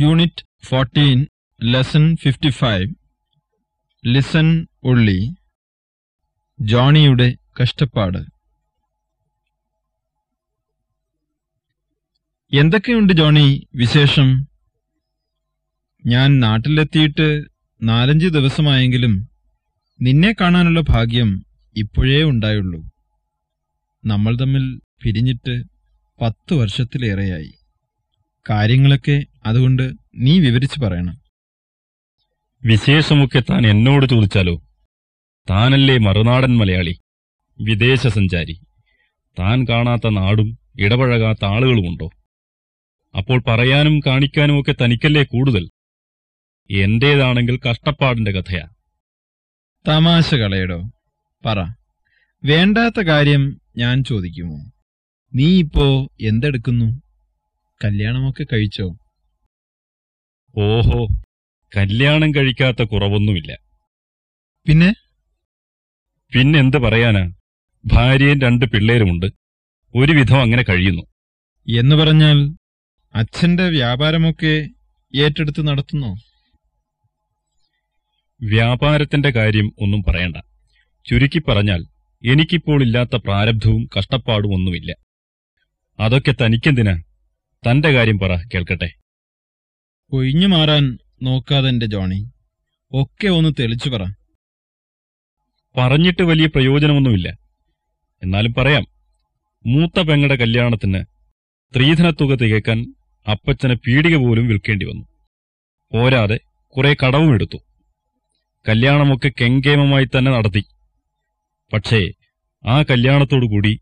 Unit fourteen lesson fifty five listen ഉള്ളി ജോണിയുടെ കഷ്ടപ്പാട്. എന്തൊക്കെയുണ്ട് ജോണി വിശേഷം? ഞാൻ നാട്ടിലെത്തിയിട്ട് നാലഞ്ച് ദിവസമായെങ്കിലും നിന്നെ കാണാനുള്ള ഭാഗ്യം ഇപ്പോഴേ ഉണ്ടായുള്ളൂ. നമ്മൾ തമ്മിൽ പിരിഞ്ഞിട്ട് പത്തു വർഷത്തിലേറെയായി. കാര്യങ്ങളൊക്കെ അതുകൊണ്ട് നീ വിവരിച്ചു പറയണം. വിശേഷമൊക്കെ താൻ എന്നോട് ചോദിച്ചാലോ? താനല്ലേ മറുനാടൻ മലയാളി വിദേശ സഞ്ചാരി. താൻ കാണാത്ത നാടും ഇടപഴകാത്ത ആളുകളുമുണ്ടോ? അപ്പോൾ പറയാനും കാണിക്കാനും ഒക്കെ തനിക്കല്ലേ കൂടുതൽ? എന്റേതാണെങ്കിൽ കഷ്ടപ്പാടിന്റെ കഥയാ. തമാശ കളയടോ. പറ. വേണ്ടാത്ത കാര്യം ഞാൻ ചോദിക്കുമോ? നീ ഇപ്പോ എന്തെടുക്കുന്നു? കല്യാണമൊക്കെ കഴിച്ചോ? ഓഹോ കല്യാണം കഴിക്കാത്ത കുറവൊന്നുമില്ല. പിന്നെ? പിന്നെന്ത് പറയാനാ? ഭാര്യയും രണ്ട് പിള്ളേരുമുണ്ട്. ഒരുവിധം അങ്ങനെ കഴിയുന്നു. എന്ന് പറഞ്ഞാൽ അച്ഛന്റെ വ്യാപാരമൊക്കെ ഏറ്റെടുത്ത് നടത്തുന്നോ? വ്യാപാരത്തിന്റെ കാര്യം ഒന്നും പറയണ്ട. ചുരുക്കി പറഞ്ഞാൽ എനിക്കിപ്പോൾ ഇല്ലാത്ത പ്രാരബ്ധവും കഷ്ടപ്പാടും ഒന്നുമില്ല. അതൊക്കെ തനിക്കെന്തിനാ? തന്റെ കാര്യം പറ കേൾക്കട്ടെ. ഒഴിഞ്ഞു മാറാൻ നോക്കാതെന്റെ ജോണി ഒക്കെ ഒന്ന് തെളിച്ചു പറ. പറഞ്ഞിട്ട് വലിയ പ്രയോജനമൊന്നുമില്ല. എന്നാലും പറയാം മൂത്ത പെങ്ങളുടെ കല്യാണത്തിന് സ്ത്രീധനത്തുക തികക്കാൻ അപ്പച്ചന് പീടിക പോലും വിൽക്കേണ്ടി വന്നു. പോരാതെ കുറെ കടവും എടുത്തു. കല്യാണമൊക്കെ കെങ്കേമമായി തന്നെ നടത്തി. പക്ഷേ ആ കല്യാണത്തോടുകൂടി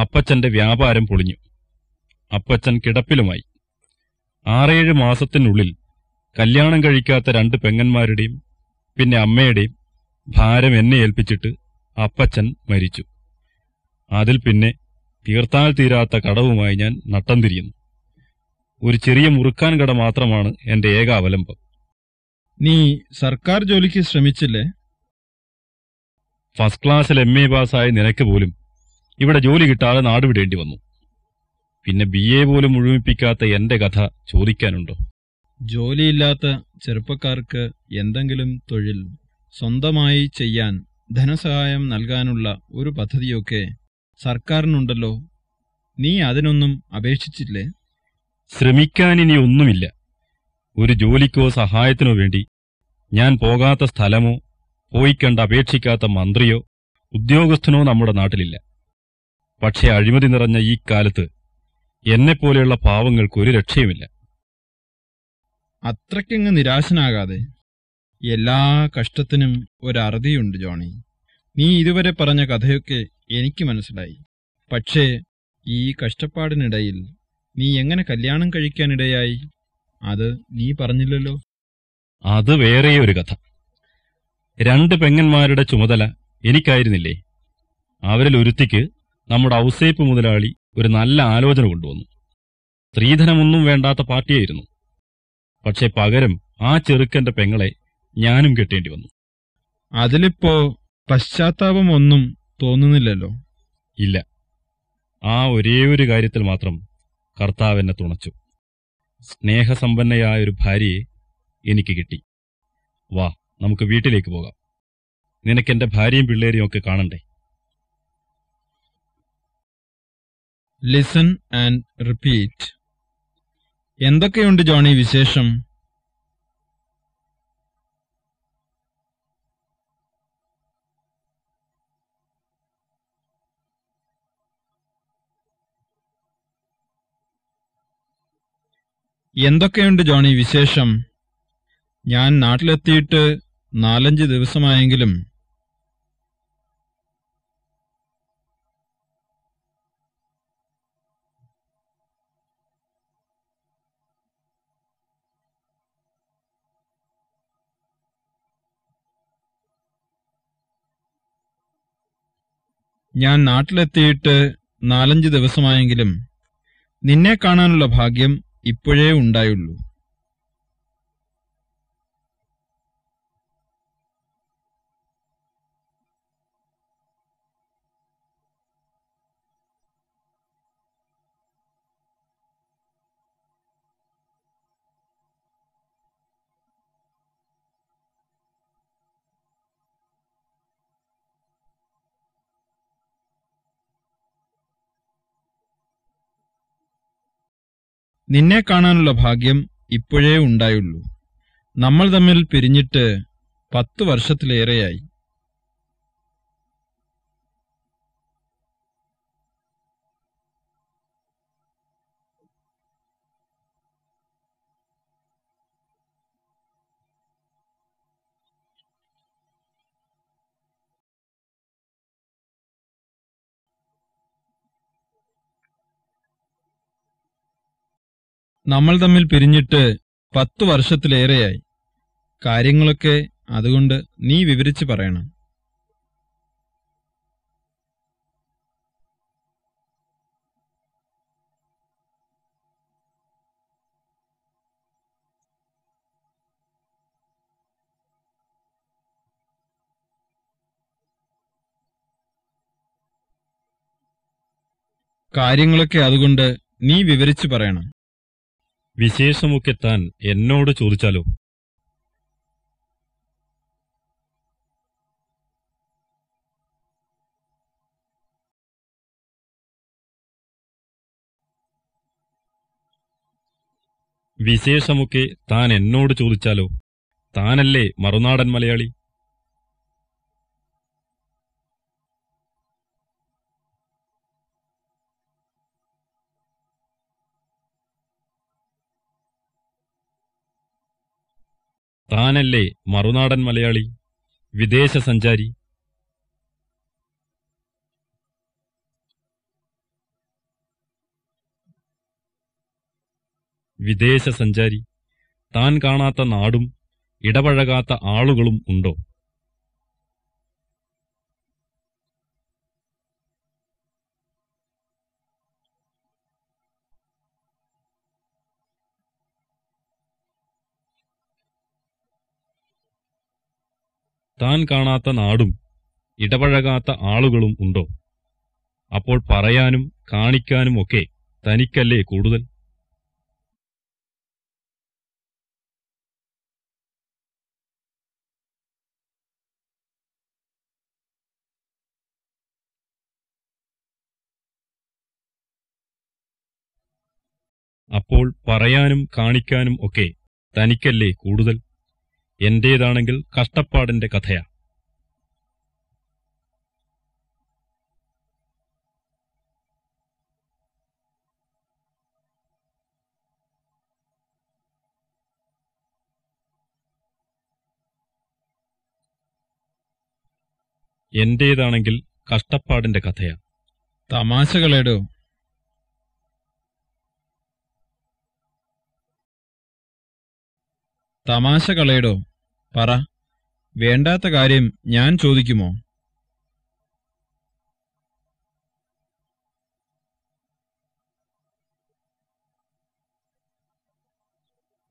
അപ്പച്ചന്റെ വ്യാപാരം പൊളിഞ്ഞു. അപ്പച്ചൻ കിടപ്പിലുമായി. ആറേഴ് മാസത്തിനുള്ളിൽ കല്യാണം കഴിക്കാത്ത രണ്ട് പെങ്ങന്മാരുടെയും പിന്നെ അമ്മയുടെയും ഭാരം എന്നെ ഏൽപ്പിച്ചിട്ട് അപ്പച്ചൻ മരിച്ചു. അതിൽ പിന്നെ തീർത്താൽ തീരാത്ത കടവുമായി ഞാൻ നട്ടം തിരിയുന്നു. ഒരു ചെറിയ മുറുക്കാൻ കട മാത്രമാണ് എന്റെ ഏക അവലംബം. നീ സർക്കാർ ജോലിക്ക് ശ്രമിച്ചില്ലേ? ഫസ്റ്റ് ക്ലാസ്സിൽ എം എ പാസ്സായ നിനക്ക് പോലും ഇവിടെ ജോലി കിട്ടാതെ നാടുവിടേണ്ടി വന്നു. പിന്നെ ബി എ പോലും മുഴുമിപ്പിക്കാത്ത എന്റെ കഥ ചോദിക്കാനുണ്ടോ? ജോലിയില്ലാത്ത ചെറുപ്പക്കാർക്ക് എന്തെങ്കിലും തൊഴിൽ സ്വന്തമായി ചെയ്യാൻ ധനസഹായം നൽകാനുള്ള ഒരു പദ്ധതിയൊക്കെ സർക്കാരിനുണ്ടല്ലോ. നീ അതിനൊന്നും അപേക്ഷിച്ചില്ലേ? ശ്രമിക്കാനിനി ഒന്നുമില്ല. ഒരു ജോലിക്കോ സഹായത്തിനോ വേണ്ടി ഞാൻ പോകാത്ത സ്ഥലമോ പോയി കണ്ട് അപേക്ഷിക്കാത്ത മന്ത്രിയോ ഉദ്യോഗസ്ഥനോ നമ്മുടെ നാട്ടിലില്ല. പക്ഷേ അഴിമതി നിറഞ്ഞ ഈ കാലത്ത് എന്നെപ്പോലെയുള്ള പാവങ്ങൾക്ക് ഒരു രക്ഷയുമില്ല. അത്രയ്ക്കങ്ങ് നിരാശനാകാതെ എല്ലാ കഷ്ടത്തിനും ഒരറുതിയുണ്ട് ജോണി. നീ ഇതുവരെ പറഞ്ഞ കഥയൊക്കെ എനിക്ക് മനസ്സിലായി. പക്ഷേ ഈ കഷ്ടപ്പാടിനിടയിൽ നീ എങ്ങനെ കല്യാണം കഴിക്കാനിടയായി? അത് നീ പറഞ്ഞില്ലല്ലോ. അത് വേറെ ഒരു കഥ. രണ്ട് പെങ്ങന്മാരുടെ ചുമതല എനിക്കായിരുന്നില്ലേ? അവരിൽ ഒരുത്തിക്ക് നമ്മുടെ ഔസേപ്പ് മുതലാളി ഒരു നല്ല ആലോചന കൊണ്ടുവന്നു. സ്ത്രീധനമൊന്നും വേണ്ടാത്ത പാർട്ടിയായിരുന്നു. പക്ഷെ പകരം ആ ചെറുക്കന്റെ പെങ്ങളെ ഞാനും കെട്ടേണ്ടി വന്നു. അതിലിപ്പോ പശ്ചാത്താപം ഒന്നും തോന്നുന്നില്ലല്ലോ? ഇല്ല. ആ ഒരേ ഒരു കാര്യത്തിൽ മാത്രം കർത്താവ് എന്നെ തുണച്ചു. സ്നേഹസമ്പന്നയായ ഒരു ഭാര്യയെ എനിക്ക് കിട്ടി. വാ നമുക്ക് വീട്ടിലേക്ക് പോകാം. നിനക്കെന്റെ ഭാര്യയും പിള്ളേരെയും ഒക്കെ കാണണ്ടേ? ലിസൺ ആൻഡ് റിപ്പീറ്റ് എന്തൊക്കെയുണ്ട് ജോണി വിശേഷം? എന്തൊക്കെയുണ്ട് ജോണി വിശേഷം? ഞാൻ നാട്ടിലെത്തിയിട്ട് നാലഞ്ച് ദിവസമായെങ്കിലും ഞാൻ നാട്ടിലെത്തിയിട്ട് നാലഞ്ച് ദിവസമായെങ്കിലും നിന്നെ കാണാനുള്ള ഭാഗ്യം ഇപ്പോഴേ ഉണ്ടായുള്ളൂ. നിന്നെ കാണാനുള്ള ഭാഗ്യം ഇപ്പോഴേ ഉണ്ടായുള്ളൂ. നമ്മൾ തമ്മിൽ പിരിഞ്ഞിട്ട് പത്തു വർഷത്തിലേറെയായി. നമ്മൾ തമ്മിൽ പിരിഞ്ഞിട്ട് പത്തു വർഷത്തിലേറെയായി. കാര്യങ്ങളൊക്കെ അതുകൊണ്ട് നീ വിവരിച്ചു പറയണം. കാര്യങ്ങളൊക്കെ അതുകൊണ്ട് നീ വിവരിച്ചു പറയണം. വിശേഷമൊക്കെ താൻ എന്നോട് ചോദിച്ചാലോ? വിശേഷമൊക്കെ താൻ എന്നോട് ചോദിച്ചാലോ? താനല്ലേ മറുനാടൻ മലയാളി? താനല്ലേ മറുനാടൻ മലയാളി വിദേശ സഞ്ചാരി? വിദേശ സഞ്ചാരി താൻ കാണാത്ത നാടും ഇടപഴകാത്ത ആളുകളും ഉണ്ടോ? താൻ കാണാത്ത നാടും ഇടപഴകാത്ത ആളുകളും ഉണ്ടോ? അപ്പോൾ പറയാനും കാണിക്കാനും ഒക്കെ തനിക്കല്ലേ കൂടുതൽ? അപ്പോൾ പറയാനും കാണിക്കാനും ഒക്കെ തനിക്കല്ലേ കൂടുതൽ? എന്റേതാണെങ്കിൽ കഷ്ടപ്പാടിന്റെ കഥയാ. എന്റേതാണെങ്കിൽ കഷ്ടപ്പാടിന്റെ കഥയാ. തമാശകളേടോ? തമാശ കളയടോ പറ. വേണ്ടാത്ത കാര്യം ഞാൻ ചോദിക്കുമോ?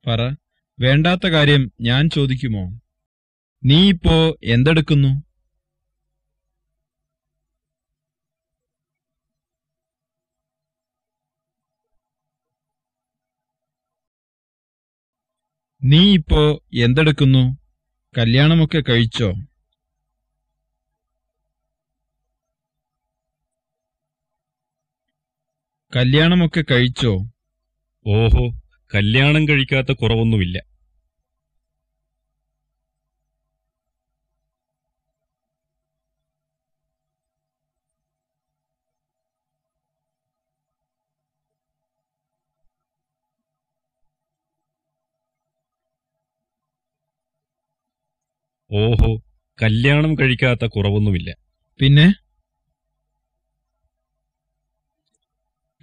പറ. വേണ്ടാത്ത കാര്യം ഞാൻ ചോദിക്കുമോ? നീ ഇപ്പോ എന്തെടുക്കുന്നു? നീ ഇപ്പോ എന്തെടുക്കുന്നു? കല്യാണമൊക്കെ കഴിച്ചോ? കല്യാണമൊക്കെ കഴിച്ചോ? ഓഹോ കല്യാണം കഴിക്കാത്ത കുറവൊന്നുമില്ല. ഓഹോ കല്യാണം കഴിക്കാത്ത കുറവൊന്നുമില്ല. പിന്നെ?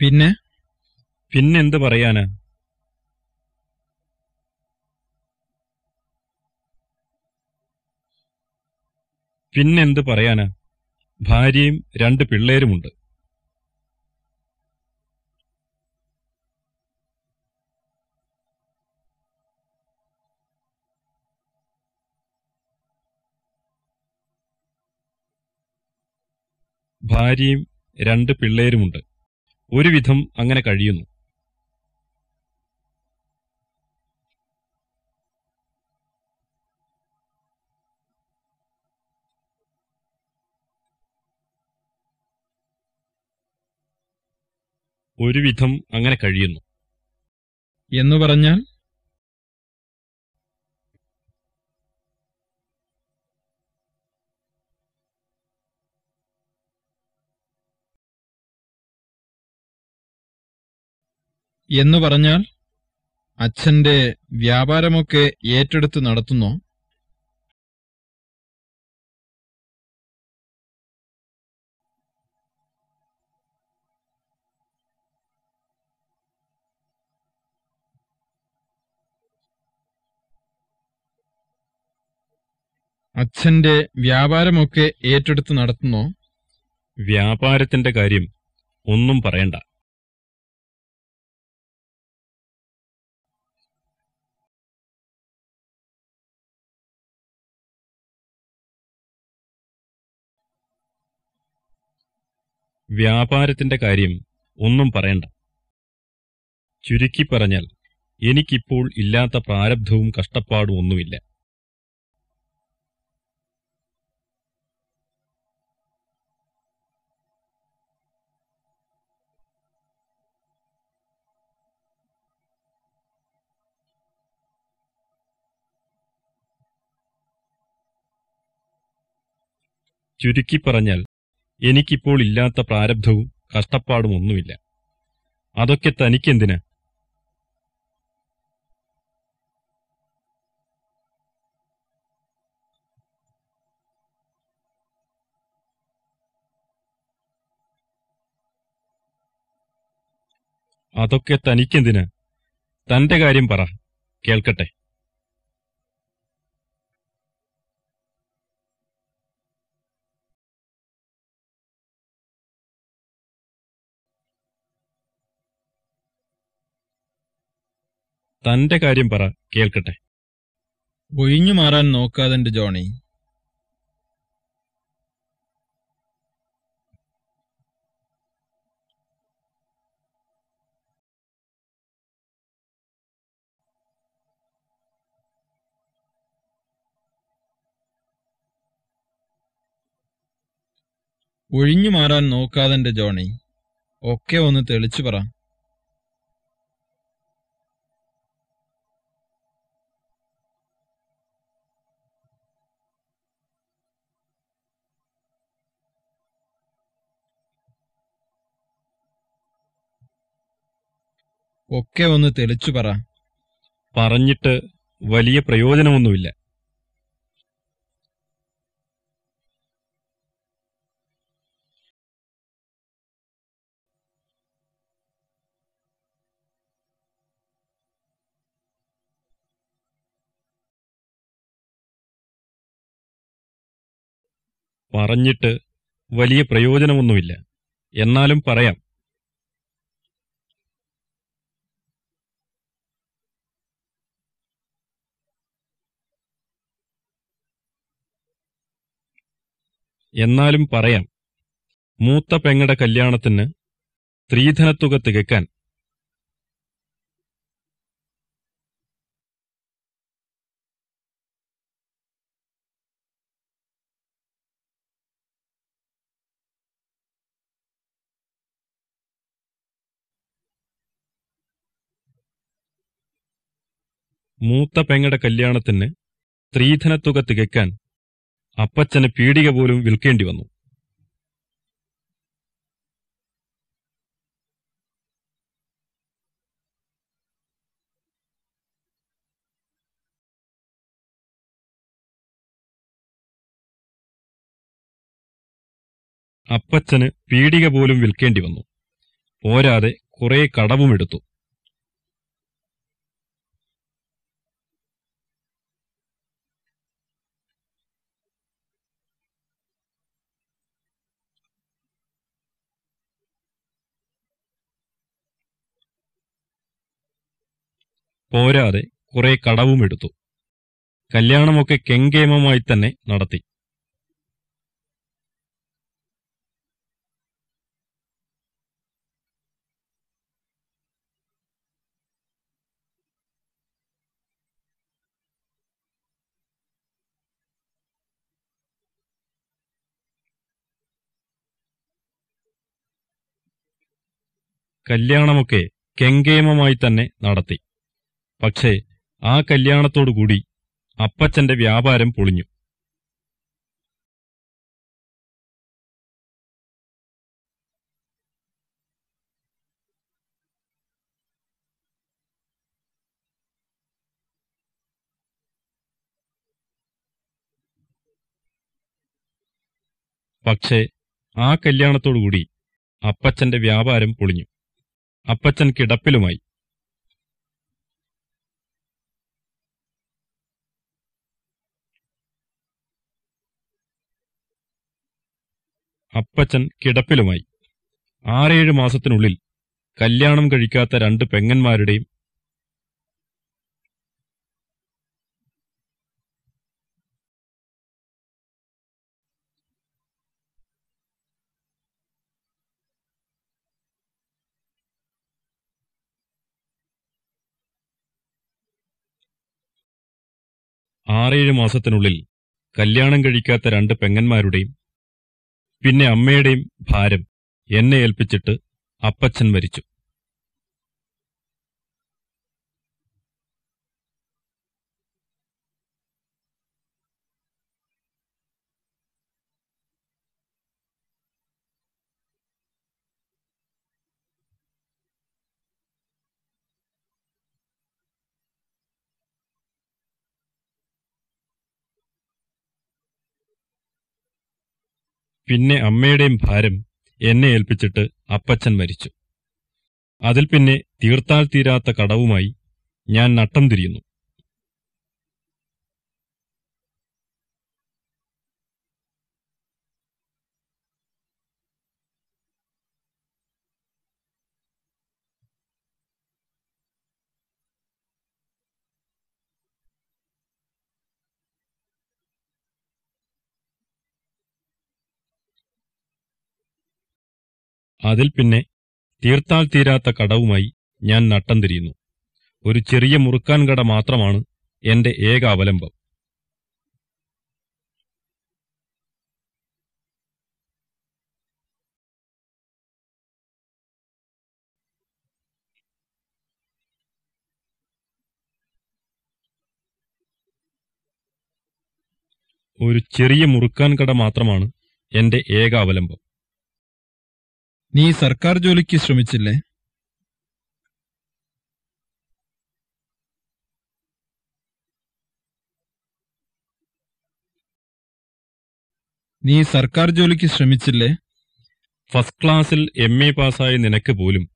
പിന്നെ? പിന്നെന്ത് പറയാനാ? പിന്നെന്ത് പറയാനാ? ഭാര്യയും രണ്ട് പിള്ളേരുമുണ്ട്. ഭാര്യയും രണ്ട് പിള്ളേരുമുണ്ട്. ഒരുവിധം അങ്ങനെ കഴിയുന്നു. ഒരുവിധം അങ്ങനെ കഴിയുന്നു. എന്നു പറഞ്ഞാൽ എന്നു പറഞ്ഞാൽ അച്ഛന്റെ വ്യാപാരമൊക്കെ ഏറ്റെടുത്ത് നടത്തുന്നോ. അച്ഛന്റെ വ്യാപാരമൊക്കെ ഏറ്റെടുത്ത് നടത്തുന്നോ. വ്യാപാരത്തിന്റെ കാര്യം ഒന്നും പറയണ്ട. വ്യാപാരത്തിന്റെ കാര്യം ഒന്നും പറയണ്ട. ചുരുക്കി പറഞ്ഞാൽ എനിക്കിപ്പോൾ ഇല്ലാത്ത പ്രാരബ്ധവും കഷ്ടപ്പാടും ഒന്നുമില്ല. ചുരുക്കി പറഞ്ഞാൽ എനിക്കിപ്പോൾ ഇല്ലാത്ത പ്രാരബ്ധവും കഷ്ടപ്പാടും ഒന്നുമില്ല. അതൊക്കെ തനിക്കെന്തിനാ? അതൊക്കെ തനിക്കെന്തിനാ? തന്റെ കാര്യം പറ. കേൾക്കട്ടെ. തന്റെ കാര്യം പറ കേൾക്കട്ടെ. ഒഴിഞ്ഞു മാറാൻ നോക്കാതെന്റെ ജോണി. ഒഴിഞ്ഞു മാറാൻ നോക്കാതെന്റെ ജോണി. ഒക്കെ ഒന്ന് തെളിച്ചു പറ. ഒക്കെ ഒന്ന് തെളിച്ചു പറ. പറഞ്ഞിട്ട് വലിയ പ്രയോജനമൊന്നുമില്ല. പറഞ്ഞിട്ട് വലിയ പ്രയോജനമൊന്നുമില്ല. എന്നാലും പറയാം. എന്നാലും പറയാം മൂത്ത പെങ്ങടെ കല്യാണത്തിന് സ്ത്രീധനത്തുക തികക്കാൻ. മൂത്ത പെങ്ങടെ കല്യാണത്തിന് സ്ത്രീധനത്തുക തികക്കാൻ അപ്പച്ചന് പീടിക പോലും വിൽക്കേണ്ടി വന്നു. അപ്പച്ചന് പീടിക പോലും വിൽക്കേണ്ടി വന്നു. പോരാതെ കുറെ കടവുമെടുത്തു പോരാതെ കുറെ കടവും എടുത്തു. കല്യാണമൊക്കെ കെങ്കേമമായി തന്നെ നടത്തി. കല്യാണമൊക്കെ കെങ്കേമമായി തന്നെ നടത്തി. പക്ഷേ ആ കല്യാണത്തോടുകൂടി അപ്പച്ചന്റെ വ്യാപാരം പൊളിഞ്ഞു. പക്ഷേ ആ കല്യാണത്തോടുകൂടി അപ്പച്ചന്റെ വ്യാപാരം പൊളിഞ്ഞു. അപ്പച്ചൻ കിടപ്പിലുമായി. അപ്പച്ചൻ കിടപ്പിലുമായി. ആറേഴ് മാസത്തിനുള്ളിൽ കല്യാണം കഴിക്കാത്ത രണ്ട് പെങ്ങന്മാരുടെയും ആറേഴ് മാസത്തിനുള്ളിൽ കല്യാണം കഴിക്കാത്ത രണ്ട് പെങ്ങന്മാരുടെയും പിന്നെ അമ്മയുടെയും ഭാരം എന്നെ ഏൽപ്പിച്ചിട്ട് അപ്പച്ചൻ മരിച്ചു. പിന്നെ അമ്മയുടെയും ഭാരം എന്നെ ഏൽപ്പിച്ചിട്ട് അപ്പച്ചൻ മരിച്ചു. അതിൽ പിന്നെ തീർത്താൽ തീരാത്ത കടവുമായി ഞാൻ നട്ടം തിരിയുന്നു. അതിൽ പിന്നെ തീർത്താൽ തീരാത്ത കടവുമായി ഞാൻ നട്ടം തിരിയുന്നു. ഒരു ചെറിയ മുറുക്കാൻ കട മാത്രമാണ് എന്റെ ഏക അവലംബം. ഒരു ചെറിയ മുറുക്കാൻ കട മാത്രമാണ് എന്റെ ഏക അവലംബം. നീ സർക്കാർ ജോലിക്ക് ശ്രമിച്ചില്ലേ? നീ സർക്കാർ ജോലിക്ക് ശ്രമിച്ചില്ലേ? ഫസ്റ്റ് ക്ലാസ്സിൽ എം എ പാസ്സായ നിനക്ക് പോലും.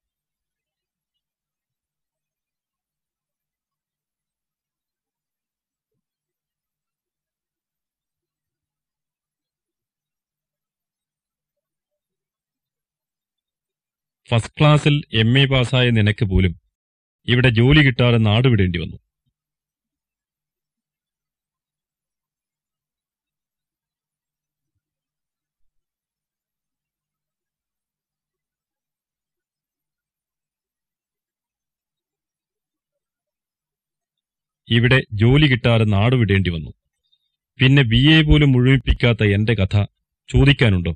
ഫസ്റ്റ് ക്ലാസ്സിൽ എം എ പാസ്സായ നിനക്ക് പോലും ഇവിടെ ജോലി കിട്ടാതെ നാടുവിടേണ്ടി വന്നു. ഇവിടെ ജോലി കിട്ടാതെ നാടുവിടേണ്ടി വന്നു. പിന്നെ ബി എ പോലും മുഴുമിപ്പിക്കാത്ത എന്റെ കഥ ചോദിക്കാനുണ്ടോ?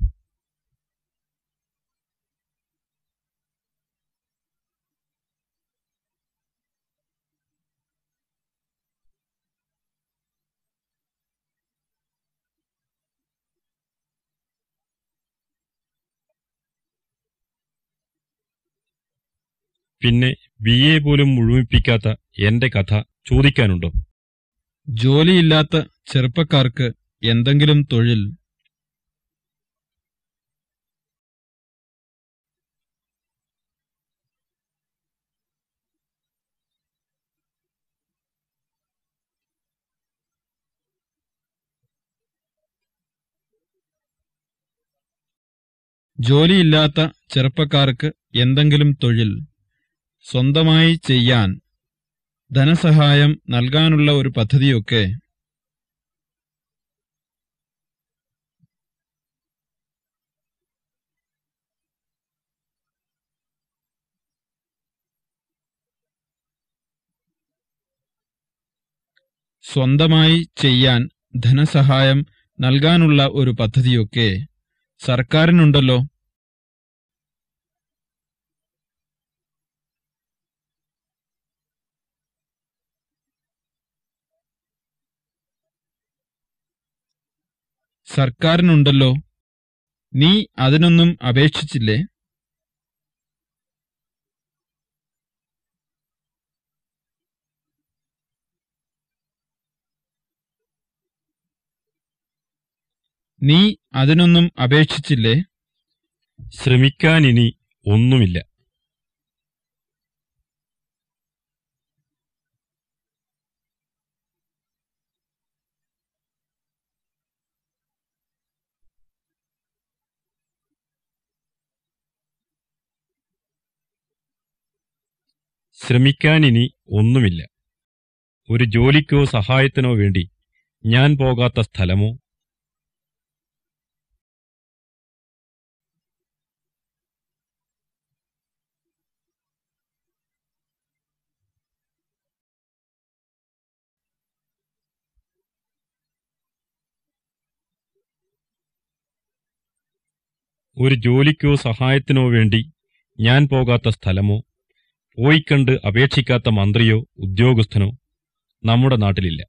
പിന്നെ ബി എ പോലും മുഴുമിപ്പിക്കാത്ത എന്റെ കഥ ചോദിക്കാനുണ്ടോ? ജോലിയില്ലാത്ത ചെറുപ്പക്കാർക്ക് എന്തെങ്കിലും തൊഴിൽ. ജോലിയില്ലാത്ത ചെറുപ്പക്കാർക്ക് എന്തെങ്കിലും തൊഴിൽ. സ്വന്തമായി ചെയ്യാൻ ധനസഹായം നൽകാനുള്ള ഒരു പദ്ധതിയൊക്കെ സ്വന്തമായി ചെയ്യാൻ ധനസഹായം നൽകാനുള്ള ഒരു പദ്ധതിയൊക്കെ സർക്കാരിനുണ്ടല്ലോ. സർക്കാരിനുണ്ടല്ലോ. നീ അതിനൊന്നും അപേക്ഷിച്ചില്ലേ? നീ അതിനൊന്നും അപേക്ഷിച്ചില്ലേ? ശ്രമിക്കാനിനി ഒന്നുമില്ല. ശ്രമിക്കാനിനി ഒന്നുമില്ല. ഒരു ജോലിക്കോ സഹായത്തിനോ വേണ്ടി ഞാൻ പോകാത്ത സ്ഥലമോ? ഒരു ജോലിക്കോ സഹായത്തിനോ വേണ്ടി ഞാൻ പോകാത്ത സ്ഥലമോ? പോയിക്കണ്ട് അപേക്ഷിക്കാത്ത മന്ത്രിയോ ഉദ്യോഗസ്ഥനോ നമ്മുടെ നാട്ടിലില്ല.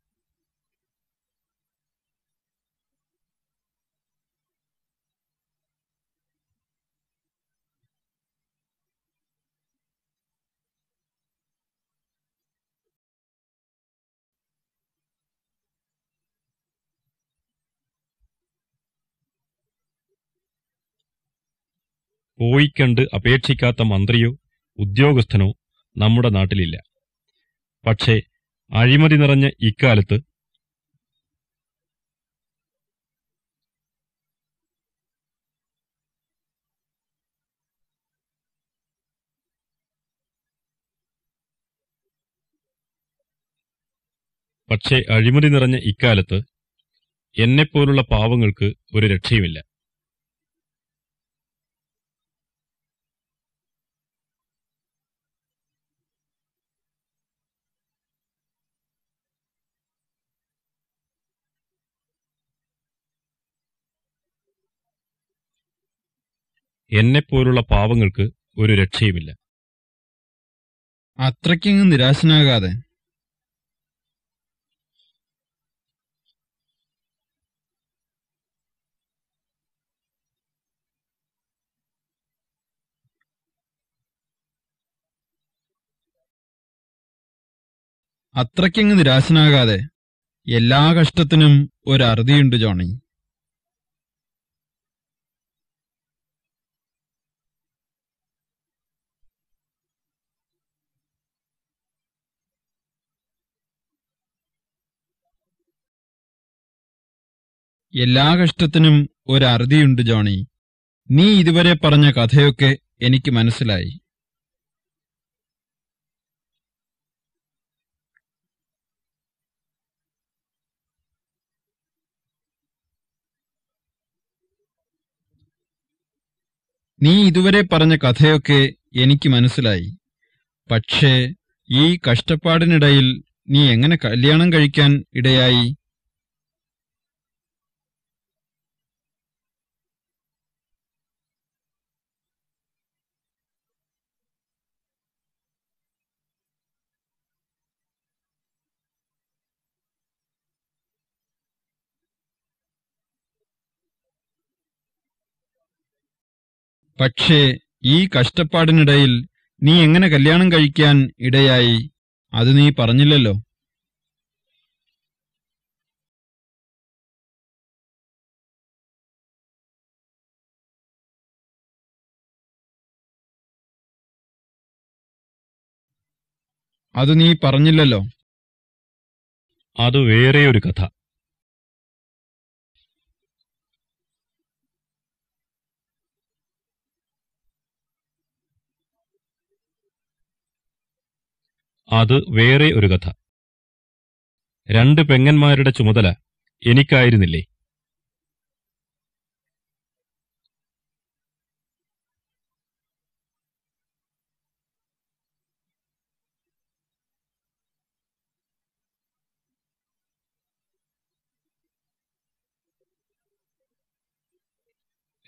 പോയിക്കണ്ട് അപേക്ഷിക്കാത്ത മന്ത്രിയോ ഉദ്യോഗസ്ഥനോ നമ്മുടെ നാട്ടിലില്ല. പക്ഷേ അഴിമതി നിറഞ്ഞ ഇക്കാലത്ത് പക്ഷേ അഴിമതി നിറഞ്ഞ ഇക്കാലത്ത് എന്നെപ്പോലുള്ള പാവങ്ങൾക്ക് ഒരു രക്ഷയുമില്ല. എന്നെപ്പോലുള്ള പാവങ്ങൾക്ക് ഒരു രക്ഷയുമില്ല. അത്രയ്ക്കങ്ങ് നിരാശനാകാതെ. അത്രയ്ക്കങ്ങ് നിരാശനാകാതെ എല്ലാ കഷ്ടത്തിനും ഒരറുതിയുണ്ട് ജോണി. എല്ലാ കഷ്ടത്തിനും ഒരറുതിയുണ്ട് ജോണി. നീ ഇതുവരെ പറഞ്ഞ കഥയൊക്കെ എനിക്ക് മനസ്സിലായി. നീ ഇതുവരെ പറഞ്ഞ കഥയൊക്കെ എനിക്ക് മനസ്സിലായി. പക്ഷേ ഈ കഷ്ടപ്പാടിനിടയിൽ നീ എങ്ങനെ കല്യാണം കഴിക്കാൻ ഇടയായി? പക്ഷേ ഈ കഷ്ടപ്പാടിനിടയിൽ നീ എങ്ങനെ കല്യാണം കഴിക്കാൻ ഇടയായി? അത് നീ പറഞ്ഞില്ലല്ലോ. അത് നീ പറഞ്ഞില്ലല്ലോ. അത് വേറെ ഒരു കഥ. അത് വേറെ ഒരു കഥ. രണ്ട് പെങ്ങന്മാരുടെ ചുമതല എനിക്കായിരുന്നില്ലേ?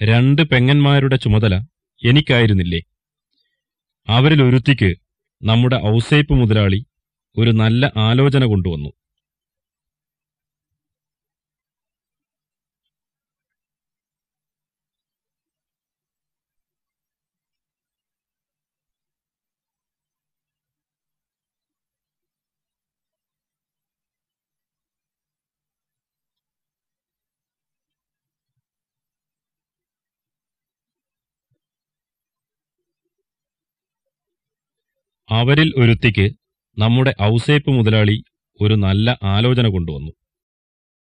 രണ്ട് പെങ്ങന്മാരുടെ ചുമതല എനിക്കായിരുന്നില്ലേ? അവരിലൊരുത്തിക്ക് നമ്മുടെ ഔസേപ്പ് മുതലാളി ഒരു നല്ല ആലോചന കൊണ്ടുവന്നു. അവരിൽ ഒരുത്തിക്ക് നമ്മുടെ ഔസേപ്പ് മുതലാളി ഒരു നല്ല ആലോചന കൊണ്ടുവന്നു.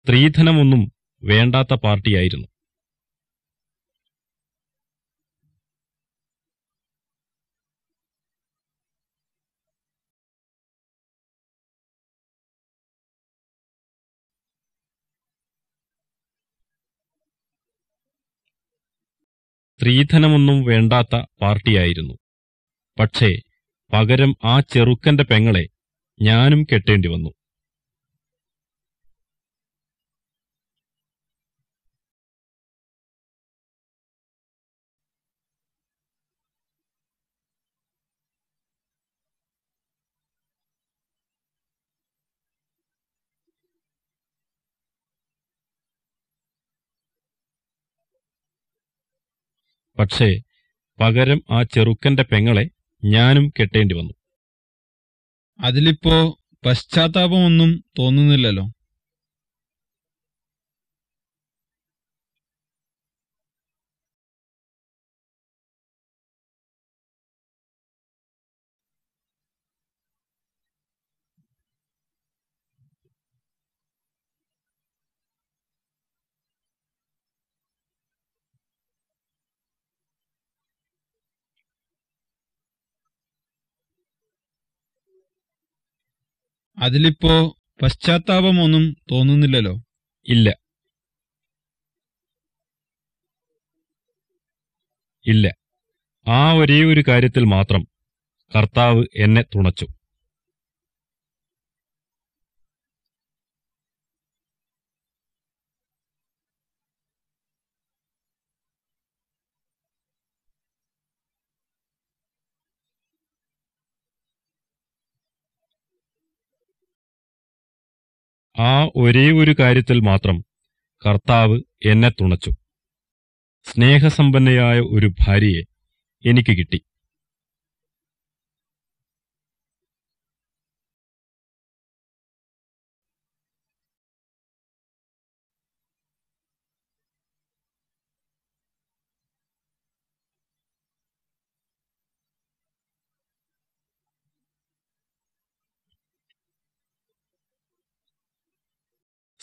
സ്ത്രീധനമൊന്നും വേണ്ടാത്ത പാർട്ടിയായിരുന്നു. സ്ത്രീധനമൊന്നും വേണ്ടാത്ത പാർട്ടിയായിരുന്നു. പക്ഷേ പകരം ആ ചെറുക്കന്റെ പെങ്ങളെ ഞാനും കെട്ടേണ്ടി വന്നു. പക്ഷേ പകരം ആ ചെറുക്കന്റെ പെങ്ങളെ ഞാനും കെട്ടേണ്ടി വന്നു അതിലിപ്പോ പശ്ചാത്താപമൊന്നും തോന്നുന്നില്ലല്ലോ. അതിലിപ്പോ പശ്ചാത്താപമൊന്നും തോന്നുന്നില്ലല്ലോ. ഇല്ല. ഇല്ല. ആ ഒരേ ഒരു കാര്യത്തിൽ മാത്രം കർത്താവ് എന്നെ തുണച്ചു. ആ ഒരേ ഒരു കാര്യത്തിൽ മാത്രം കർത്താവ് എന്നെ തുണച്ചു. സ്നേഹസമ്പന്നയായ ഒരു ഭാര്യയെ എനിക്ക് കിട്ടി.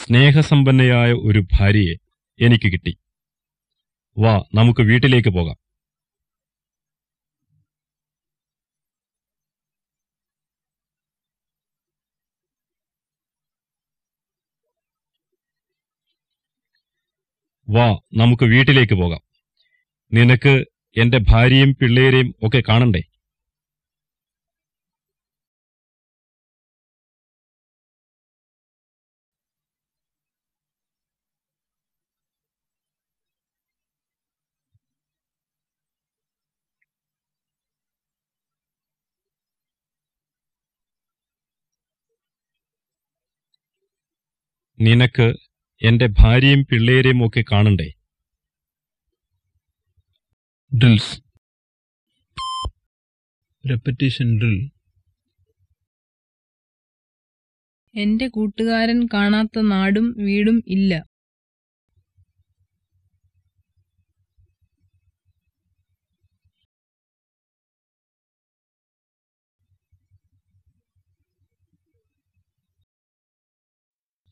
സ്നേഹസമ്പന്നയായ ഒരു ഭാര്യയെ എനിക്ക് കിട്ടി. വാ നമുക്ക് വീട്ടിലേക്ക് പോകാം. വാ നമുക്ക് വീട്ടിലേക്ക് പോകാം. നിനക്ക് എന്റെ ഭാര്യയും പിള്ളേരെയും ഒക്കെ കാണണ്ടേ? നിനക്ക് എന്റെ ഭാര്യയും പിള്ളേരെയും ഒക്കെ കാണണ്ടേ? ഡ്രിൽസ് റെപ്പറ്റീഷൻ ഡ്രിൽ എന്റെ കൂട്ടുകാരൻ കാണാത്ത നാടും വീടും ഇല്ല.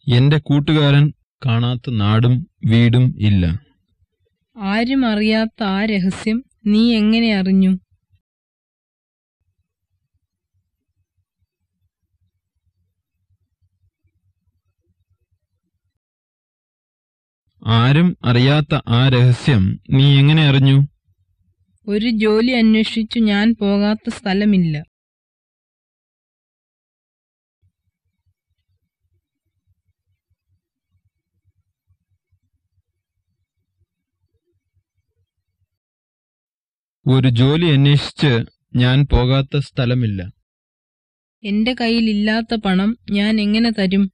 എന്റെ കൂട്ടുകാരൻ കാണാത്ത നാടും വീടും ഇല്ല. ആരും അറിയാത്ത ആ രഹസ്യം നീ എങ്ങനെ അറിഞ്ഞു? ആരും അറിയാത്ത ആ രഹസ്യം നീ എങ്ങനെ അറിഞ്ഞു? ഒരു ജോലി അന്വേഷിച്ചു ഞാൻ പോകാത്ത സ്ഥലമില്ല. ഒരു ജോലി അന്വേഷിച്ച് ഞാൻ പോകാത്ത സ്ഥലമില്ല. എന്റെ കയ്യിലില്ലാത്ത പണം ഞാൻ എങ്ങനെ തരും?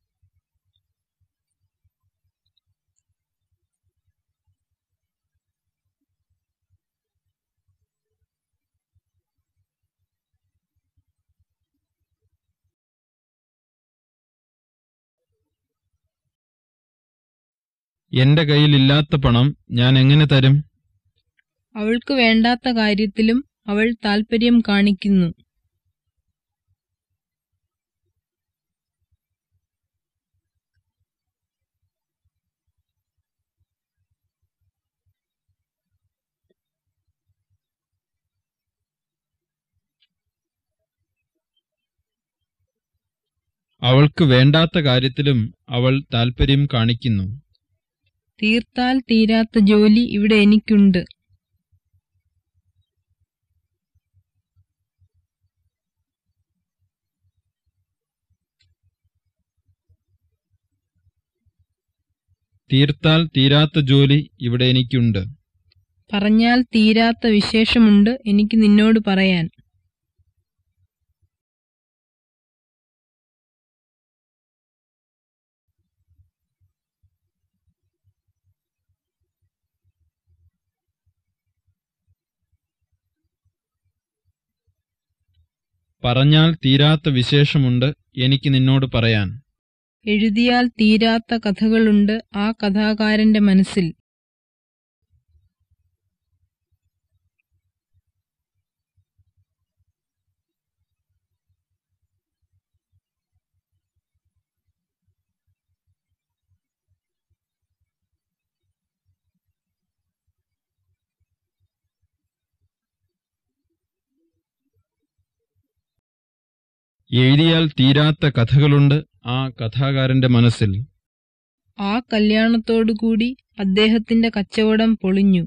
എന്റെ കയ്യിലില്ലാത്ത പണം ഞാൻ എങ്ങനെ തരും? അവൾക്ക് വേണ്ടാത്ത കാര്യത്തിലും അവൾ താൽപര്യം കാണിക്കുന്നു. അവൾക്ക് വേണ്ടാത്ത കാര്യത്തിലും അവൾ താൽപര്യം കാണിക്കുന്നു. തീർത്താൽ തീരാത്ത ജോലി ഇവിടെ എനിക്കുണ്ട്. തീർത്താൽ തീരാത്ത ജോലി ഇവിടെ എനിക്കുണ്ട്. പറഞ്ഞാൽ തീരാത്ത വിശേഷമുണ്ട് എനിക്ക് നിന്നോട് പറയാൻ. പറഞ്ഞാൽ തീരാത്ത വിശേഷമുണ്ട് എനിക്ക് നിന്നോട് പറയാൻ. എഴുതിയാൽ തീരാത്ത കഥകളുണ്ട് ആ കഥാകാരന്റെ മനസ്സിൽ. എഴുതിയാൽ തീരാത്ത കഥകളുണ്ട് ആ കഥാകാരന്റെ മനസ്സിൽ ആ കല്യാണത്തോടുകൂടി അദ്ദേഹത്തിന്റെ കച്ചവടം പൊളിഞ്ഞു.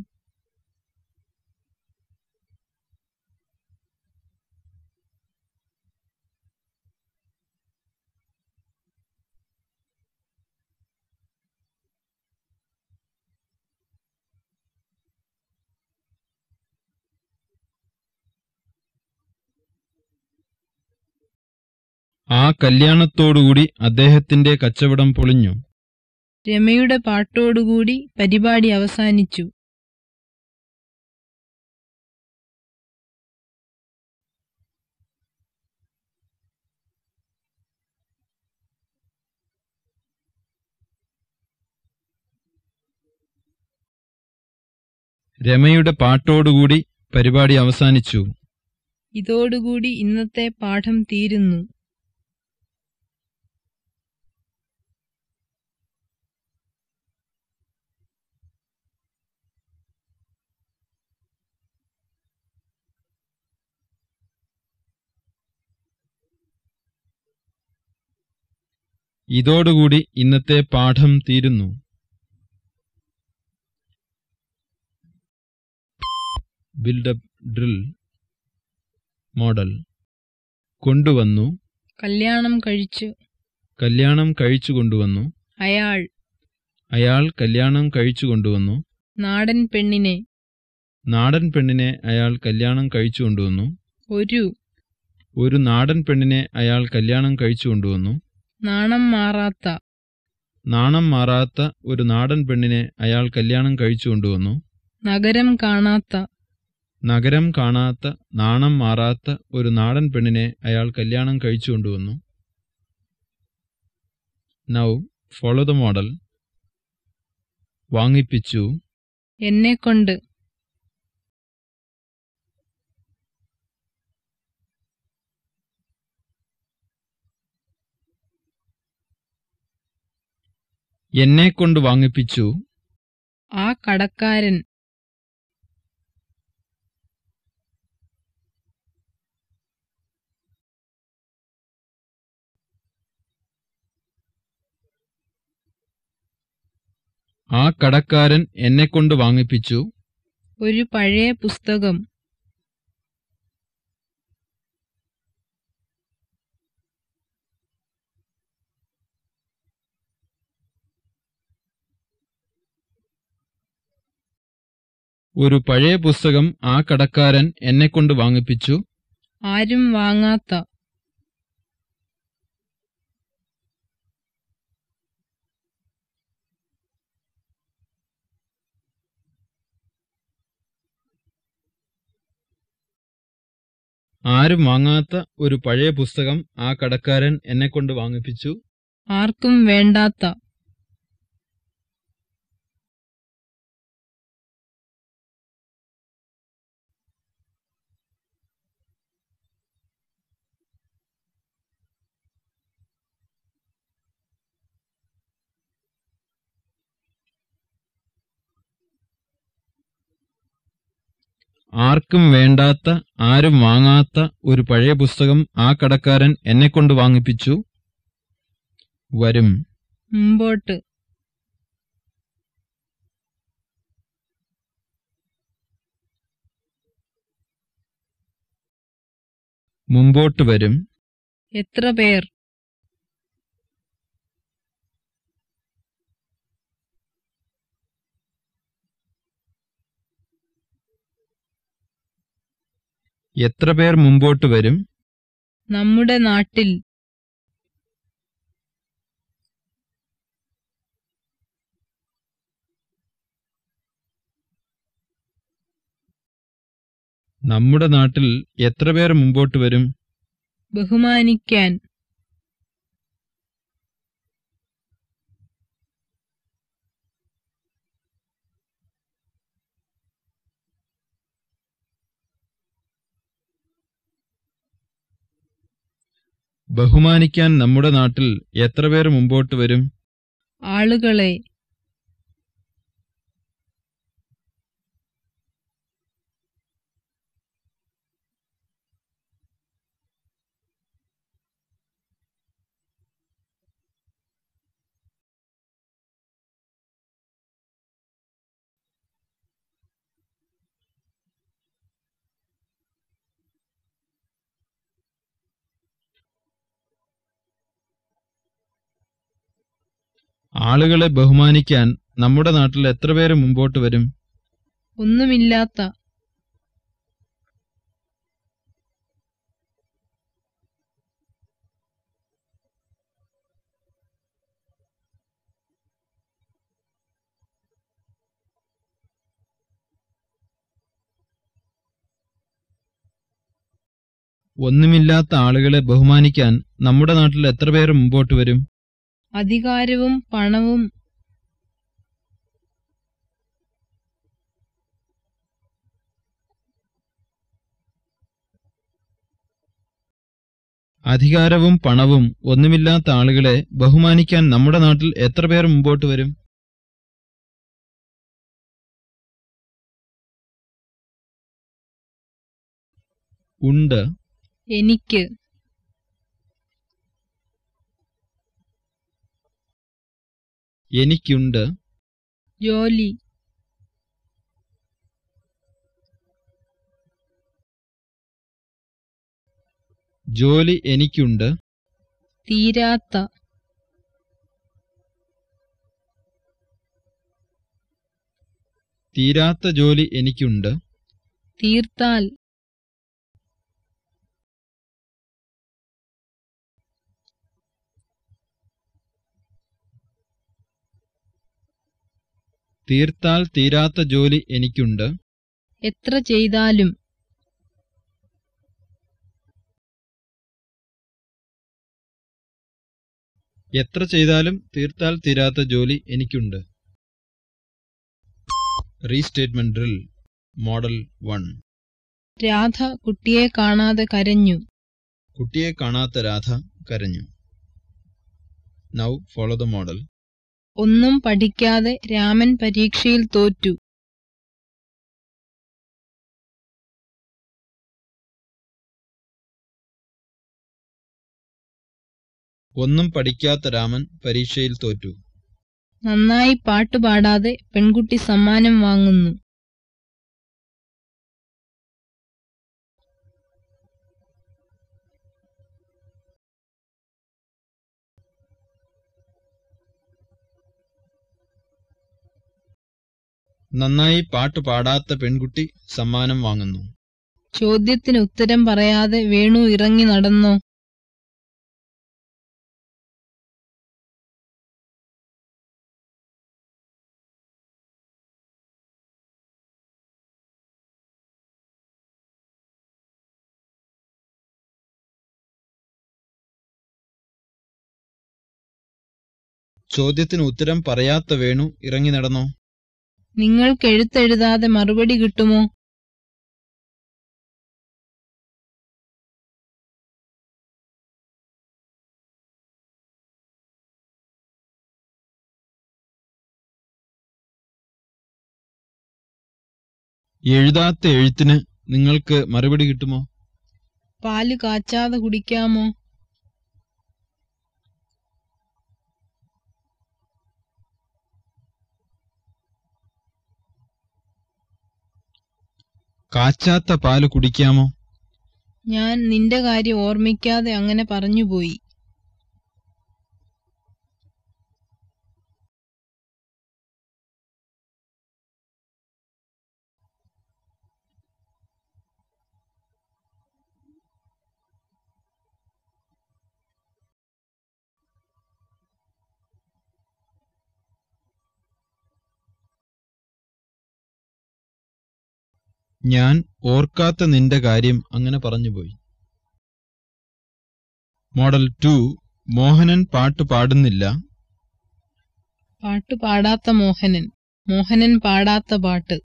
ആ കല്യാണത്തോടുകൂടി അദ്ദേഹത്തിന്റെ കച്ചവടം പൊളിഞ്ഞു. രമയുടെ പാട്ടോടുകൂടി പരിപാടി അവസാനിച്ചു. രമയുടെ പാട്ടോടുകൂടി പരിപാടി അവസാനിച്ചു. ഇതോടുകൂടി ഇന്നത്തെ പാഠം തീരുന്നു. ഇതോടുകൂടി ഇന്നത്തെ പാഠം തീരുന്നു. ബിൽഡപ്പ് ഡ്രിൽ മോഡൽ കൊണ്ടുവന്നു. കല്യാണം കഴിച്ചു. കല്യാണം കഴിച്ചു കൊണ്ടുവന്നു. അയാൾ. അയാൾ കല്യാണം കഴിച്ചു കൊണ്ടുവന്നു. നാടൻ പെണ്ണിനെ. നാടൻ പെണ്ണിനെ അയാൾ കല്യാണം കഴിച്ചു കൊണ്ടുവന്നു. ഒരു. ഒരു നാടൻ പെണ്ണിനെ അയാൾ കല്യാണം കഴിച്ചു കൊണ്ടുവന്നു. നാണം മാറാത്ത. നാണം മാറാത്ത ഒരു നാടൻ പെണ്ണിനെ അയാൾ കല്യാണം കഴിച്ചു കൊണ്ടുവന്നു. നഗരം കാണാത്ത. നഗരം കാണാത്ത നാണം മാറാത്ത ഒരു നാടൻ പെണ്ണിനെ അയാൾ കല്യാണം കഴിച്ചു കൊണ്ടുവന്നു. നൗ ഫോളോ ദ മോഡൽ വാങ്ങിപ്പിച്ചു. എന്നെക്കൊണ്ട്. എന്നെക്കൊണ്ട് വാങ്ങിപ്പിച്ചു. ആ കടക്കാരൻ ആ കടക്കാരൻ എന്നെക്കൊണ്ട് വാങ്ങിപ്പിച്ചു. ഒരു പഴയ പുസ്തകം ഒരു പഴയ പുസ്തകം ആ കടക്കാരൻ എന്നെക്കൊണ്ട് വാങ്ങിപ്പിച്ചു. ആരും വാങ്ങാത്ത. ആരും വാങ്ങാത്ത ഒരു പഴയ പുസ്തകം ആ കടക്കാരൻ എന്നെക്കൊണ്ട് വാങ്ങിപ്പിച്ചു. ആർക്കും വേണ്ടാത്ത. ആർക്കും വേണ്ടാത്ത ആരും വാങ്ങാത്ത ഒരു പഴയ പുസ്തകം ആ കടക്കാരൻ എന്നെക്കൊണ്ട് വാങ്ങിപ്പിച്ചു. വരും. മുമ്പോട്ട്. മുമ്പോട്ട് വരും. എത്ര പേർ? എത്ര പേർ മുമ്പോട്ട് വരും? നമ്മുടെ നാട്ടിൽ. നമ്മുടെ നാട്ടിൽ എത്ര പേർ മുമ്പോട്ട് വരും? ബഹുമാനിക്കാൻ. ബഹുമാനിക്കാൻ നമ്മുടെ നാട്ടിൽ എത്ര പേർ മുമ്പോട്ട് വരും? ആളുകളെ ആളുകളെ ബഹുമാനിക്കാൻ നമ്മുടെ നാട്ടിൽ എത്ര പേര് മുമ്പോട്ട് വരും? ഒന്നുമില്ലാത്ത ഒന്നുമില്ലാത്ത ആളുകളെ ബഹുമാനിക്കാൻ നമ്മുടെ നാട്ടിൽ എത്ര പേര് മുമ്പോട്ട് വരും? അധികാരവും പണവും അധികാരവും പണവും ഒന്നുമില്ലാത്ത ആളുകളെ ബഹുമാനിക്കാൻ നമ്മുടെ നാട്ടിൽ എത്ര പേർ മുമ്പോട്ട് വരും? ഉണ്ട്. എനിക്ക് എനിക്കുണ്ട്. ജോലി. ജോലി എനിക്കുണ്ട്. തീരാത്ത. തീരാത്ത ജോലി എനിക്കുണ്ട്. തീർത്താൽ. തീർത്താൽ തീരാത്ത ജോലി എനിക്കുണ്ട്. എത്ര ചെയ്താലും. എത്ര ചെയ്താലും തീർത്താൽ തീരാത്ത ജോലി എനിക്കുണ്ട്. Restatement drill model one Radha കുട്ടിയെ കാണാതെ കരഞ്ഞു. കുട്ടിയെ കാണാത്ത രാധ കരഞ്ഞു. നൗ ഫോളോ ദ മോഡൽ ഒന്നും പഠിക്കാതെ രാമൻ പരീക്ഷയിൽ തോറ്റു. ഒന്നും പഠിക്കാത്ത രാമൻ പരീക്ഷയിൽ തോറ്റു. നന്നായി പാട്ടുപാടാതെ പെൺകുട്ടി സമ്മാനം വാങ്ങുന്നു. നന്നായി പാട്ട് പാടാത്ത പെൺകുട്ടി സമ്മാനം വാങ്ങുന്നു. ചോദ്യത്തിന് ഉത്തരം പറയാതെ വേണു ഇറങ്ങി നടന്നു? ചോദ്യത്തിന് ഉത്തരം പറയാത്ത വേണു ഇറങ്ങി നടന്നോ? നിങ്ങൾക്ക് എഴുത്തെഴുതാതെ മറുപടി കിട്ടുമോ? എഴുതാത്ത എഴുത്തിന് നിങ്ങൾക്ക് മറുപടി കിട്ടുമോ? പാൽ കാച്ചാതെ കുടിക്കാമോ? കാച്ചാത്ത പാൽ കുടിക്കാമോ? ഞാൻ നിന്റെ കാര്യം ഓർമ്മിക്കാതെ അങ്ങനെ പറഞ്ഞുപോയി. ഞാൻ ഓർക്കാത്ത നിന്റെ കാര്യം അങ്ങനെ പറഞ്ഞുപോയി. മോഡൽ ടു മോഹനൻ പാട്ട് പാടുന്നില്ല. പാട്ട് പാടാത്ത മോഹനൻ മോഹനൻ പാടാത്ത പാട്ട്.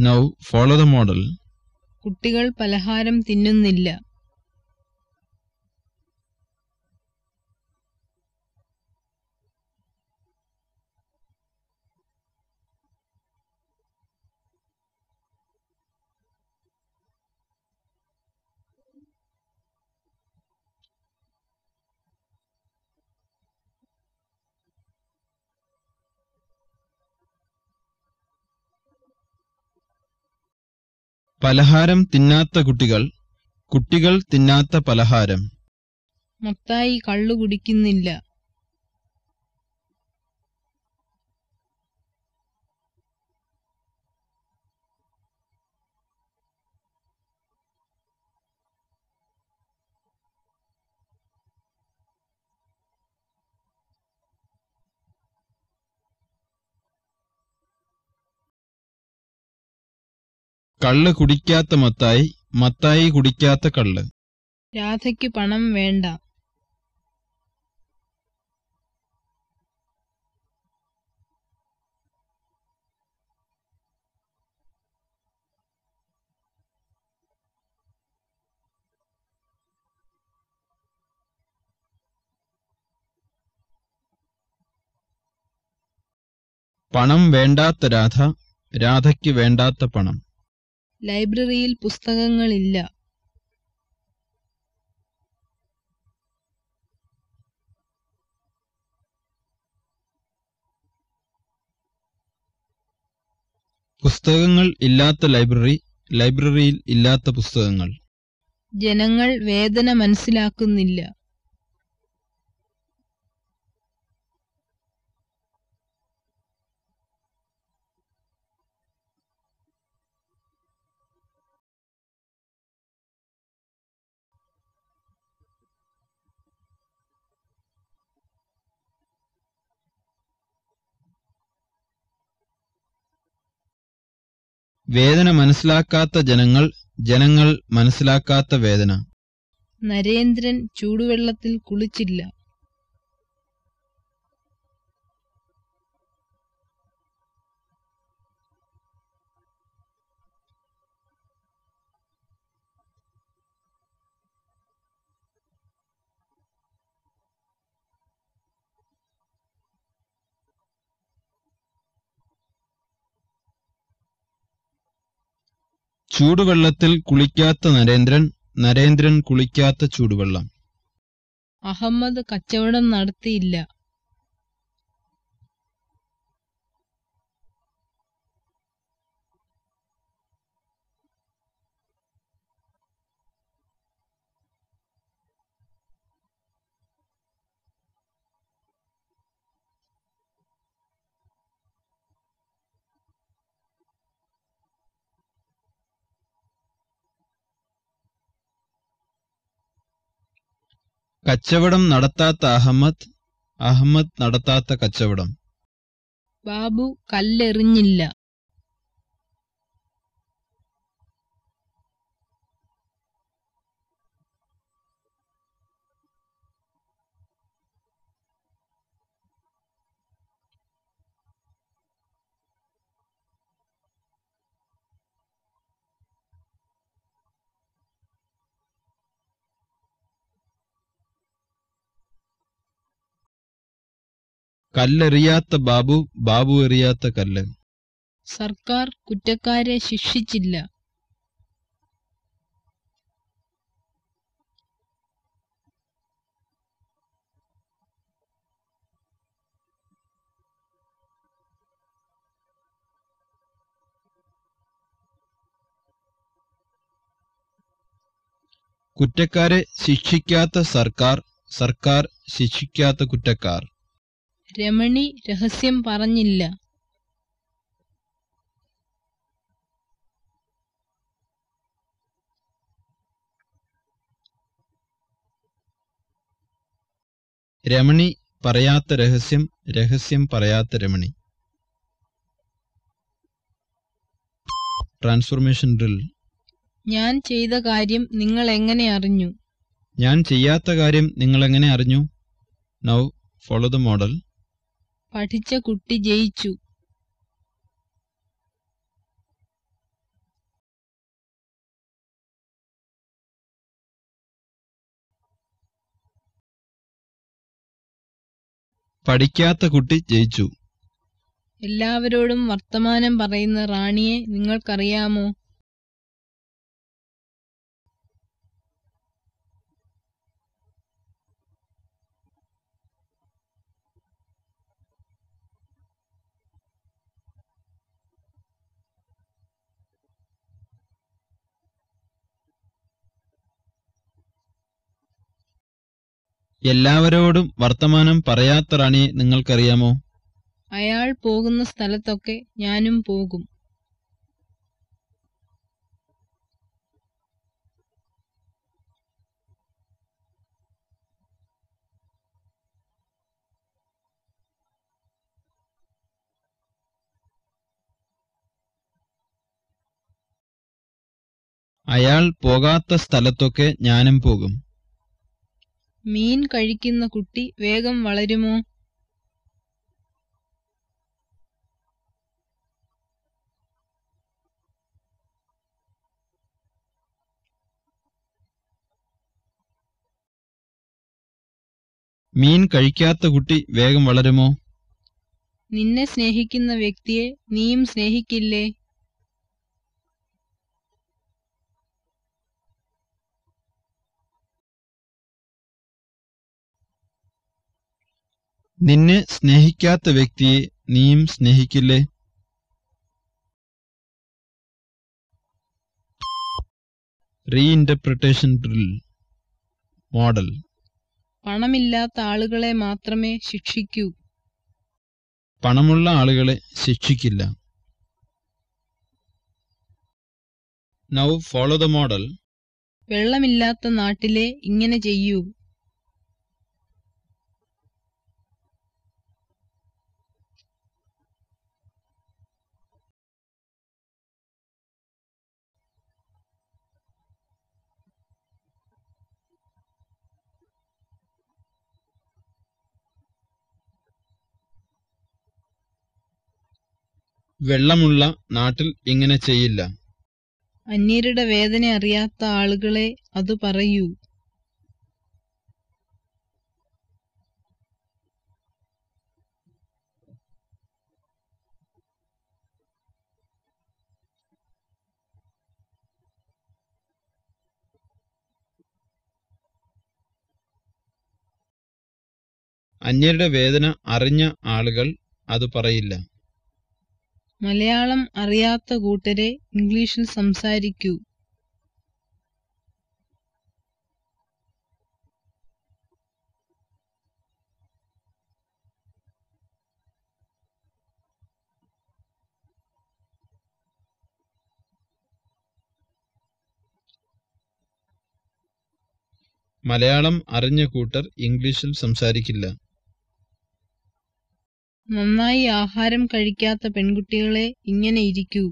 നൗ ഫോളോ ദ മോഡൽ കുട്ടികൾ പലഹാരം തിന്നുന്നില്ല. പലഹാരം തിന്നാത്ത കുട്ടികൾ കുട്ടികൾ തിന്നാത്ത പലഹാരം. മത്തായി കള്ളു കുടിക്കുന്നില്ല. കള്ള് കുടിക്കാത്ത മത്തായി മത്തായി കുടിക്കാത്ത കള്ള്. രാധയ്ക്ക് പണം വേണ്ട. പണം വേണ്ടാത്ത രാധ രാധയ്ക്ക് വേണ്ടാത്ത പണം. ലൈബ്രറിയിൽ പുസ്തകങ്ങളില്ല. പുസ്തകങ്ങൾ ഇല്ലാത്ത ലൈബ്രറി ലൈബ്രറിയിൽ ഇല്ലാത്ത പുസ്തകങ്ങൾ. ജനങ്ങൾ വേദന മനസ്സിലാക്കുന്നില്ല. വേദന മനസ്സിലാക്കാത്ത ജനങ്ങൾ ജനങ്ങൾ മനസ്സിലാക്കാത്ത വേദന. നരേന്ദ്രൻ ചൂടുവെള്ളത്തിൽ കുളിച്ചില്ല. ചൂടുവെള്ളത്തിൽ കുളിക്കാത്ത നരേന്ദ്രൻ നരേന്ദ്രൻ കുളിക്കാത്ത ചൂടുവെള്ളം. അഹമ്മദ് കച്ചവടം നടത്തിയില്ല. കച്ചവടം നടത്താത്ത അഹമ്മദ് അഹമ്മദ് നടത്താത്ത കച്ചവടം. ബാബു കല്ലെറിഞ്ഞില്ല. കല്ലെറിയാത്ത ബാബു ബാബു എറിയാത്ത കല്ല്. സർക്കാർ കുറ്റക്കാരെ ശിക്ഷിച്ചില്ല. കുറ്റക്കാരെ ശിക്ഷിക്കാത്ത സർക്കാർ സർക്കാർ ശിക്ഷിക്കാത്ത കുറ്റക്കാർ. രമണി രഹസ്യം പറഞ്ഞില്ല. രമണി പറയാത്ത രഹസ്യം രഹസ്യം പറയാത്ത രമണി. ട്രാൻസ്ഫോർമേഷൻ ഡ്രിൽ ഞാൻ ചെയ്ത കാര്യം നിങ്ങൾ എങ്ങനെ അറിഞ്ഞു? ഞാൻ ചെയ്യാത്ത കാര്യം നിങ്ങൾ എങ്ങനെ അറിഞ്ഞു? നൗ ഫോളോ ദ മോഡൽ പഠിച്ച കുട്ടി ജയിച്ചു. പഠിക്കാത്ത കുട്ടി ജയിച്ചു. എല്ലാവരോടും വർത്തമാനം പറയുന്ന റാണിയെ നിങ്ങൾക്കറിയാമോ? എല്ലാവരോടും വർത്തമാനം പറയാത്ത റാണിയെ നിങ്ങൾക്കറിയാമോ? അയാൾ പോകുന്ന സ്ഥലത്തൊക്കെ ഞാനും പോകും. അയാൾ പോകാത്ത സ്ഥലത്തൊക്കെ ഞാനും പോകും. മീൻ കഴിക്കുന്ന കുട്ടി വേഗം വളരുമോ? മീൻ കഴിക്കാത്ത കുട്ടി വേഗം വളരുമോ? നിന്നെ സ്നേഹിക്കുന്ന വ്യക്തിയെ നീയും സ്നേഹിക്കില്ലേ? നിന്നെ സ്നേഹിക്കാത്ത വ്യക്തിയെ നീയും സ്നേഹിക്കില്ലേ? റീഇന്റർപ്രിട്ടേഷൻ ഡ്രിൽ മോഡൽ പണമില്ലാത്ത ആളുകളെ മാത്രമേ ശിക്ഷിക്കൂ. പണമുള്ള ആളുകളെ ശിക്ഷിക്കില്ല. നൗ ഫോളോ ദ മോഡൽ വെള്ളമില്ലാത്ത നാട്ടിലെ ഇങ്ങനെ ചെയ്യൂ. വെള്ളമുള്ള നാട്ടിൽ ഇങ്ങനെ ചെയ്യില്ല. അന്യരുടെ വേദന അറിയാത്ത ആളുകളെ അത് പറയൂ. അന്യരുടെ വേദന അറിഞ്ഞ ആളുകൾ അത് പറയില്ല. മലയാളം അറിയാത്ത കൂട്ടരെ ഇംഗ്ലീഷിൽ സംസാരിക്കൂ. മലയാളം അറിഞ്ഞ കൂട്ടർ ഇംഗ്ലീഷിൽ സംസാരിക്കില്ല. നന്നായി ആഹാരം കഴിക്കാത്ത പെൺകുട്ടികളെ ഇങ്ങനെ ഇരിക്കൂ.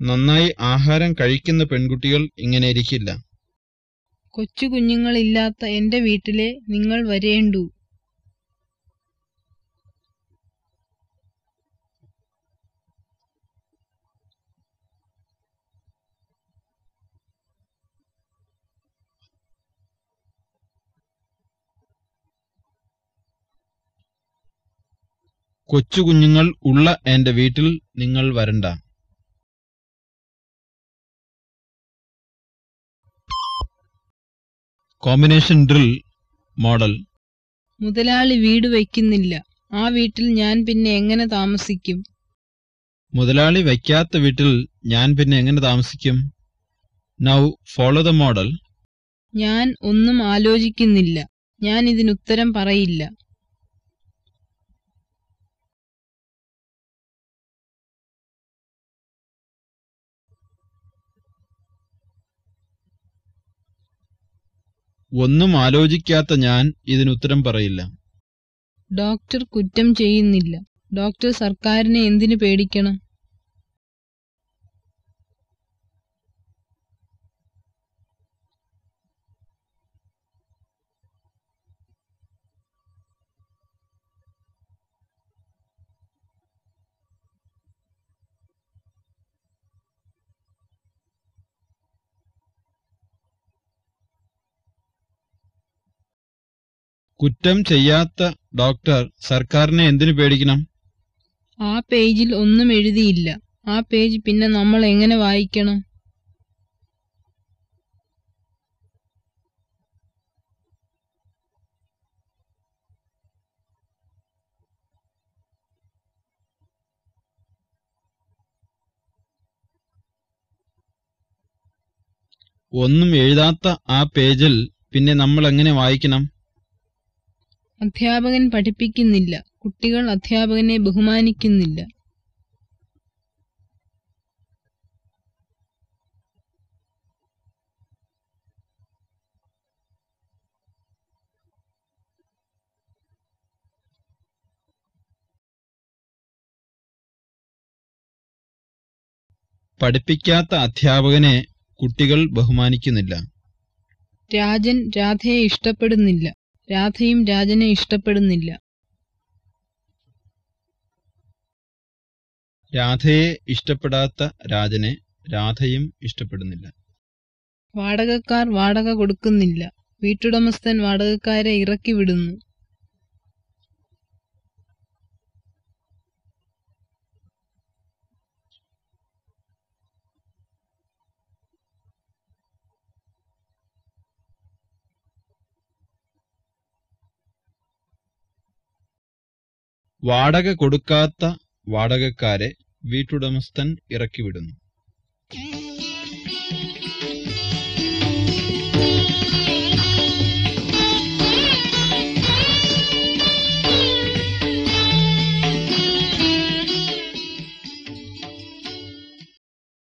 നന്നായി ആഹാരം കഴിക്കുന്ന പെൺകുട്ടികൾ ഇങ്ങനെ ഇരിക്കില്ല. കൊച്ചു കുഞ്ഞുങ്ങളില്ലാത്ത എന്റെ വീട്ടിലെ നിങ്ങൾ വരേണ്ടു. കൊച്ചുകുഞ്ഞുങ്ങൾ ഉള്ള എന്റെ വീട്ടിൽ നിങ്ങൾ വരണ്ട. Combination drill model. മുതലാളി വീട് വയ്ക്കുന്നില്ല. ആ വീട്ടിൽ ഞാൻ പിന്നെ എങ്ങനെ താമസിക്കും? മുതലാളി വയ്ക്കാത്ത വീട്ടിൽ ഞാൻ പിന്നെ എങ്ങനെ താമസിക്കും? നൗ ഫോളോ ദ മോഡൽ ഞാൻ ഒന്നും ആലോചിക്കുന്നില്ല. ഞാൻ ഇതിനുത്തരം പറയില്ല. ഒന്നും ആലോചിക്കാത്ത ഞാൻ ഇതിനുത്തരം പറയില്ല. ഡോക്ടർ കുറ്റം ചെയ്യുന്നില്ല. ഡോക്ടർ സർക്കാരിനെ എന്തിനു പേടിക്കണം? കുറ്റം ചെയ്യാത്ത ഡോക്ടർ സർക്കാരിനെ എന്തിനു പേടിക്കണം? ആ പേജിൽ ഒന്നും എഴുതിയില്ല. ആ പേജ് പിന്നെ നമ്മൾ എങ്ങനെ വായിക്കണം? ഒന്നും എഴുതാത്ത ആ പേജിൽ പിന്നെ നമ്മൾ എങ്ങനെ വായിക്കണം? അധ്യാപകൻ പഠിപ്പിക്കുന്നില്ല. കുട്ടികൾ അധ്യാപകനെ ബഹുമാനിക്കുന്നില്ല. പഠിപ്പിക്കാത്ത അധ്യാപകനെ കുട്ടികൾ ബഹുമാനിക്കുന്നില്ല. രാജൻ രാധയെ ഇഷ്ടപ്പെടുന്നില്ല. രാധയും രാജനെ ഇഷ്ടപ്പെടുന്നില്ല. രാധയെ ഇഷ്ടപ്പെടാത്ത രാജനെ രാധയും ഇഷ്ടപ്പെടുന്നില്ല. വാടകക്കാർ വാടക കൊടുക്കുന്നില്ല. വീട്ടുടമസ്ഥൻ വാടകക്കാരെ ഇറക്കി വിടുന്നു. വാടക കൊടുക്കാത്ത വാടകക്കാരെ വീട്ടുടമസ്ഥൻ ഇറക്കിവിടുന്നു.